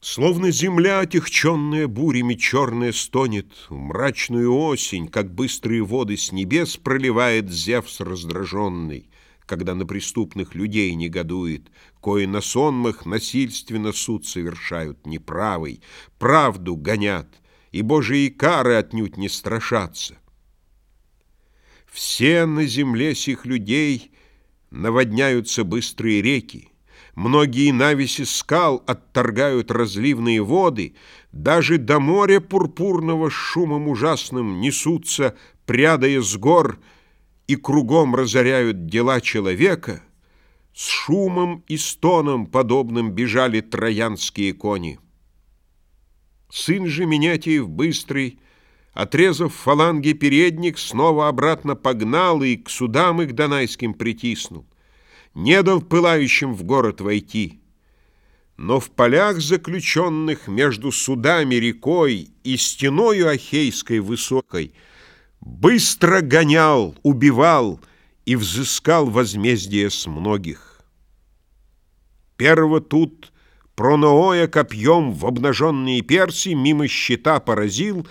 Словно земля, отягченная бурями, черная стонет мрачную осень, как быстрые воды с небес Проливает Зевс раздраженный, Когда на преступных людей негодует, Кои на сонмах насильственно суд совершают неправый, Правду гонят, и божьи кары отнюдь не страшатся. Все на земле сих людей Наводняются быстрые реки, Многие навеси скал отторгают разливные воды, Даже до моря пурпурного шумом ужасным Несутся, прядая с гор, И кругом разоряют дела человека. С шумом и стоном подобным бежали троянские кони. Сын же Минятиев быстрый, Отрезав фаланги передник, Снова обратно погнал И к судам их донайским притиснул не дал пылающим в город войти. Но в полях заключенных между судами рекой и стеною Ахейской высокой быстро гонял, убивал и взыскал возмездие с многих. Первого тут Пронооя копьем в обнаженные перси мимо щита поразил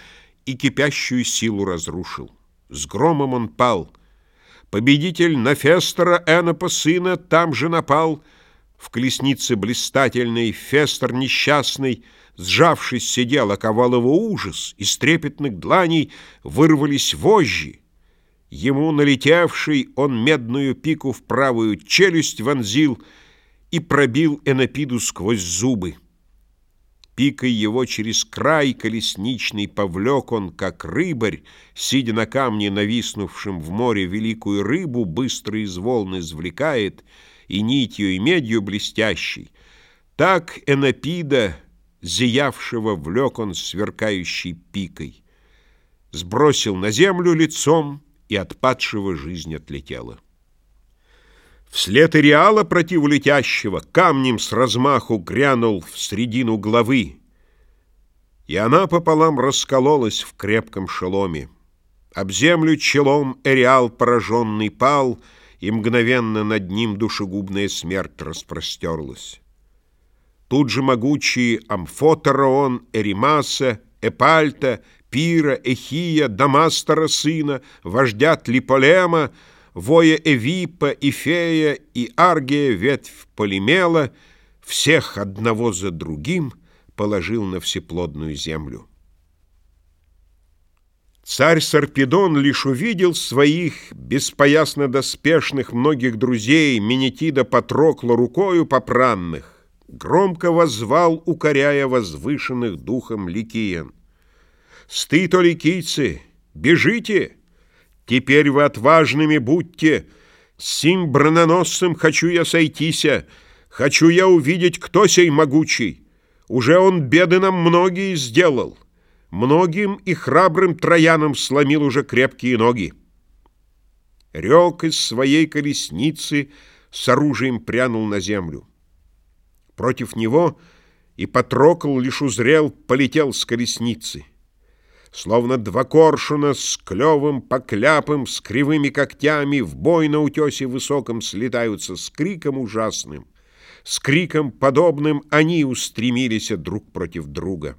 и кипящую силу разрушил. С громом он пал — Победитель на Фестера Энопа сына там же напал. В колеснице блистательной Фестер несчастный, Сжавшись, сидел, оковал его ужас, Из трепетных дланей вырвались вожжи. Ему налетевший он медную пику в правую челюсть вонзил И пробил Энопиду сквозь зубы. Пикой его через край колесничный повлек он, как рыбарь, Сидя на камне, нависнувшем в море великую рыбу, Быстро из волн извлекает, и нитью, и медью блестящей. Так Энопида, зиявшего, влек он сверкающей пикой. Сбросил на землю лицом, и от падшего жизнь отлетела. Вслед Иреала противолетящего камнем с размаху грянул в средину головы, и она пополам раскололась в крепком шеломе. Об землю челом Эриал пораженный пал, и мгновенно над ним душегубная смерть распростерлась. Тут же могучие Амфотараон, Эримаса, Эпальта, Пира, Эхия, Дамастера сына, вождя Тлиполема — воя Эвипа, Ифея и Аргия, ветвь Полимела, всех одного за другим положил на всеплодную землю. Царь Сарпедон лишь увидел своих беспоясно-доспешных многих друзей Менетида Патрокла рукою попранных, громко возвал, укоряя возвышенных духом ликиян. «Стыд, о ликийцы, бежите!» Теперь вы отважными будьте, сим брононосцем хочу я сойтися, хочу я увидеть, кто сей могучий. Уже он беды нам многие сделал, многим и храбрым троянам сломил уже крепкие ноги. Рек из своей колесницы с оружием прянул на землю. Против него и Патрокл лишь узрел, полетел с колесницы. Словно два коршуна с клевым покляпом, с кривыми когтями В бой на утесе высоком слетаются с криком ужасным. С криком подобным они устремились друг против друга.